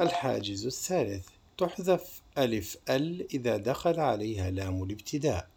الحاجز الثالث تحذف ألف ال إذا دخل عليها لام الابتداء.